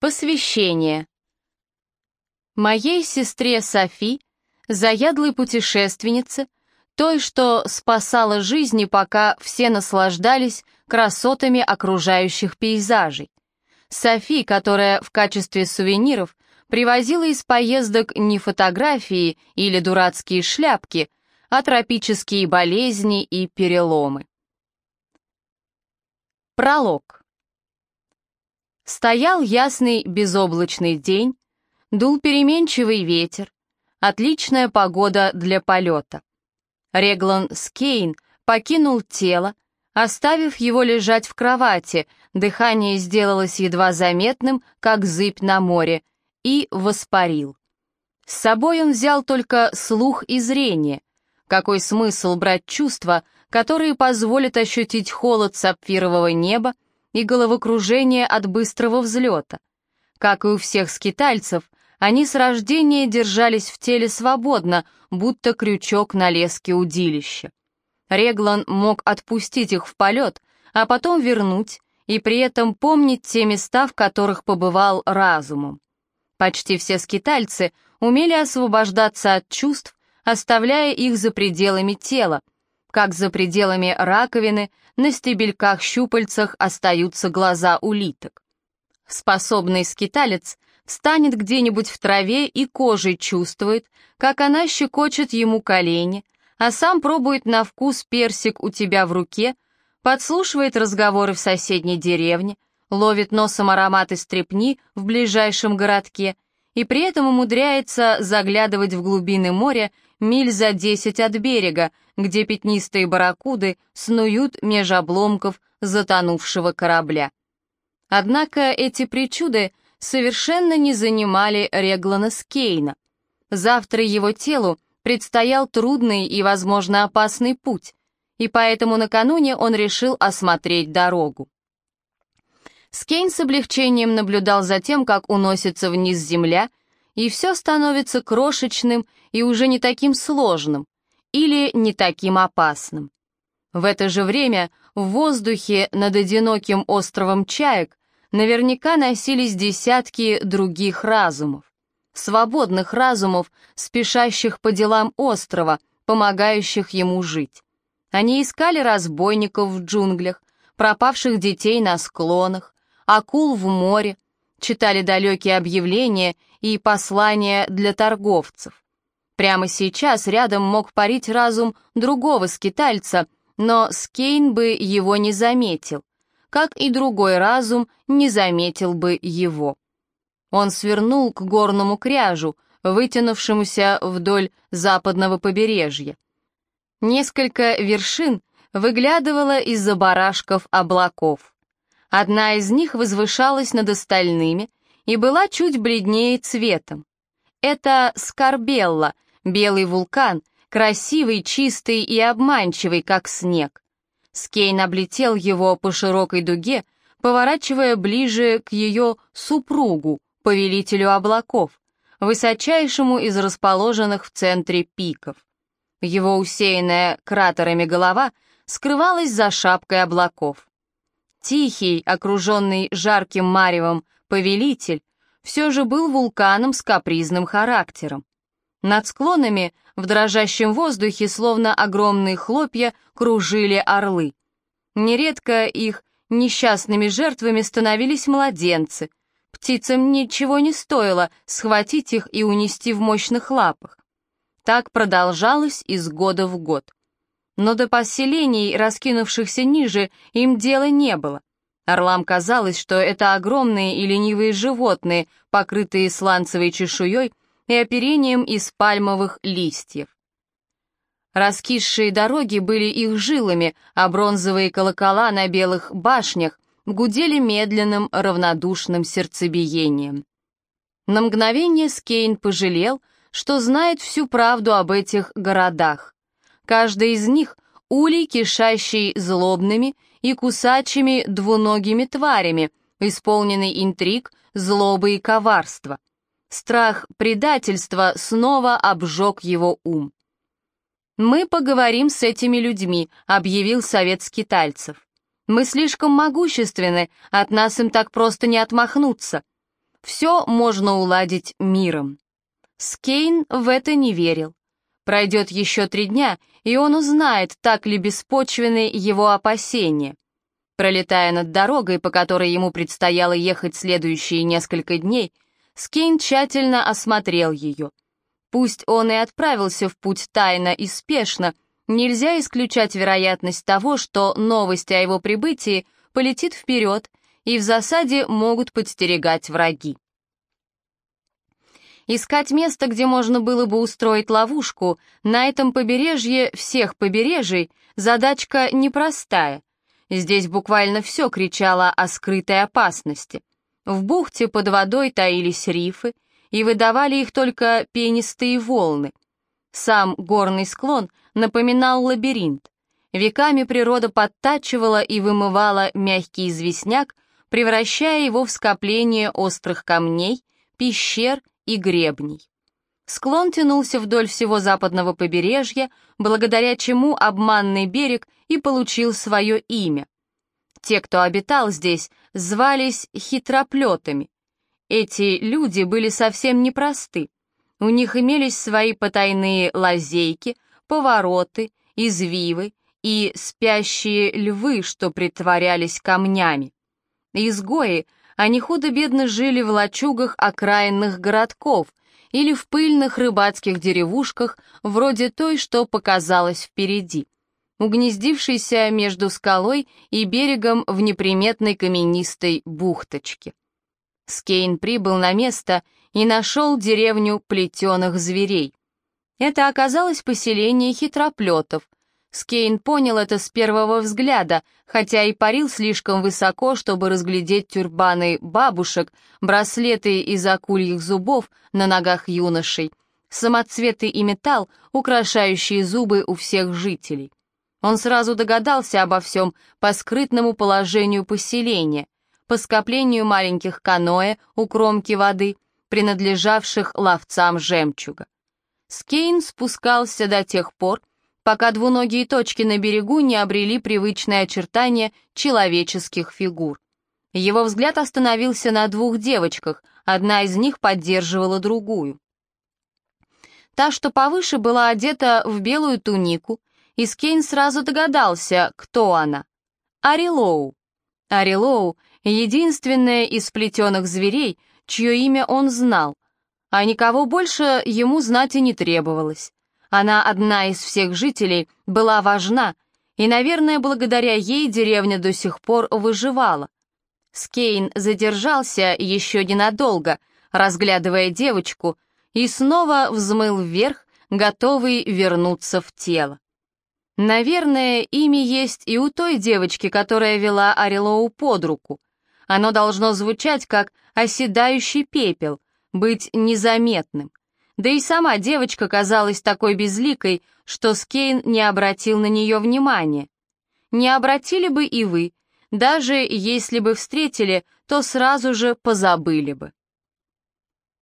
Посвящение. Моей сестре Софи, заядлой путешественнице, той, что спасала жизни, пока все наслаждались красотами окружающих пейзажей. Софи, которая в качестве сувениров привозила из поездок не фотографии или дурацкие шляпки, а тропические болезни и переломы. Пролог. Стоял ясный безоблачный день, дул переменчивый ветер, отличная погода для полета. Реглан Скейн покинул тело, оставив его лежать в кровати, дыхание сделалось едва заметным, как зыбь на море, и воспарил. С собой он взял только слух и зрение. Какой смысл брать чувства, которые позволят ощутить холод сапфирового неба, и головокружение от быстрого взлета. Как и у всех скитальцев, они с рождения держались в теле свободно, будто крючок на леске удилища. Реглан мог отпустить их в полет, а потом вернуть, и при этом помнить те места, в которых побывал разумом. Почти все скитальцы умели освобождаться от чувств, оставляя их за пределами тела, как за пределами раковины на стебельках-щупальцах остаются глаза улиток. Способный скиталец встанет где-нибудь в траве и кожей чувствует, как она щекочет ему колени, а сам пробует на вкус персик у тебя в руке, подслушивает разговоры в соседней деревне, ловит носом ароматы стрепни в ближайшем городке и при этом умудряется заглядывать в глубины моря миль за десять от берега, где пятнистые барракуды снуют меж обломков затонувшего корабля. Однако эти причуды совершенно не занимали Реглана Скейна. Завтра его телу предстоял трудный и, возможно, опасный путь, и поэтому накануне он решил осмотреть дорогу. Скейн с облегчением наблюдал за тем, как уносится вниз земля, и все становится крошечным и уже не таким сложным или не таким опасным. В это же время в воздухе над одиноким островом Чаек наверняка носились десятки других разумов. Свободных разумов, спешащих по делам острова, помогающих ему жить. Они искали разбойников в джунглях, пропавших детей на склонах, акул в море, читали далекие объявления и послания для торговцев. Прямо сейчас рядом мог парить разум другого скитальца, но Скейн бы его не заметил, как и другой разум не заметил бы его. Он свернул к горному кряжу, вытянувшемуся вдоль западного побережья. Несколько вершин выглядывало из-за барашков облаков. Одна из них возвышалась над остальными и была чуть бледнее цветом. Это Скорбелла, белый вулкан, красивый, чистый и обманчивый, как снег. Скейн облетел его по широкой дуге, поворачивая ближе к ее супругу, повелителю облаков, высочайшему из расположенных в центре пиков. Его усеянная кратерами голова скрывалась за шапкой облаков. Тихий, окруженный жарким маревом, повелитель все же был вулканом с капризным характером. Над склонами в дрожащем воздухе, словно огромные хлопья, кружили орлы. Нередко их несчастными жертвами становились младенцы. Птицам ничего не стоило схватить их и унести в мощных лапах. Так продолжалось из года в год но до поселений, раскинувшихся ниже, им дела не было. Орлам казалось, что это огромные и ленивые животные, покрытые сланцевой чешуей и оперением из пальмовых листьев. Раскисшие дороги были их жилами, а бронзовые колокола на белых башнях гудели медленным, равнодушным сердцебиением. На мгновение Скейн пожалел, что знает всю правду об этих городах. Каждый из них — улей, кишащий злобными и кусачими двуногими тварями, исполненный интриг, злобы и коварства. Страх предательства снова обжег его ум. «Мы поговорим с этими людьми», — объявил совет скитальцев. «Мы слишком могущественны, от нас им так просто не отмахнуться. Все можно уладить миром. Скейн в это не верил. Пройдет еще три дня, и он узнает, так ли беспочвены его опасения. Пролетая над дорогой, по которой ему предстояло ехать следующие несколько дней, Скейн тщательно осмотрел ее. Пусть он и отправился в путь тайно и спешно, нельзя исключать вероятность того, что новость о его прибытии полетит вперед, и в засаде могут подстерегать враги. Искать место, где можно было бы устроить ловушку, на этом побережье всех побережий задачка непростая. Здесь буквально все кричало о скрытой опасности. В бухте под водой таились рифы, и выдавали их только пенистые волны. Сам горный склон напоминал лабиринт. Веками природа подтачивала и вымывала мягкий известняк, превращая его в скопление острых камней, пещер и гребней. Склон тянулся вдоль всего западного побережья, благодаря чему обманный берег и получил свое имя. Те, кто обитал здесь, звались хитроплетами. Эти люди были совсем непросты. У них имелись свои потайные лазейки, повороты, извивы и спящие львы, что притворялись камнями. Изгои, они худо-бедно жили в лачугах окраинных городков или в пыльных рыбацких деревушках, вроде той, что показалось впереди, угнездившейся между скалой и берегом в неприметной каменистой бухточке. Скейн прибыл на место и нашел деревню плетеных зверей. Это оказалось поселение хитроплетов — Скейн понял это с первого взгляда, хотя и парил слишком высоко, чтобы разглядеть тюрбаны бабушек, браслеты из акульих зубов на ногах юношей, самоцветы и металл, украшающие зубы у всех жителей. Он сразу догадался обо всем по скрытному положению поселения, по скоплению маленьких каноэ у кромки воды, принадлежавших ловцам жемчуга. Скейн спускался до тех пор, пока двуногие точки на берегу не обрели привычные очертания человеческих фигур. Его взгляд остановился на двух девочках, одна из них поддерживала другую. Та, что повыше, была одета в белую тунику, и Скейн сразу догадался, кто она. Арилоу. Арилоу — единственная из сплетенных зверей, чье имя он знал, а никого больше ему знать и не требовалось. Она одна из всех жителей, была важна, и, наверное, благодаря ей деревня до сих пор выживала. Скейн задержался еще ненадолго, разглядывая девочку, и снова взмыл вверх, готовый вернуться в тело. Наверное, имя есть и у той девочки, которая вела Арилоу под руку. Оно должно звучать как «оседающий пепел», быть незаметным. Да и сама девочка казалась такой безликой, что Скейн не обратил на нее внимания. Не обратили бы и вы, даже если бы встретили, то сразу же позабыли бы.